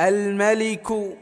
الملك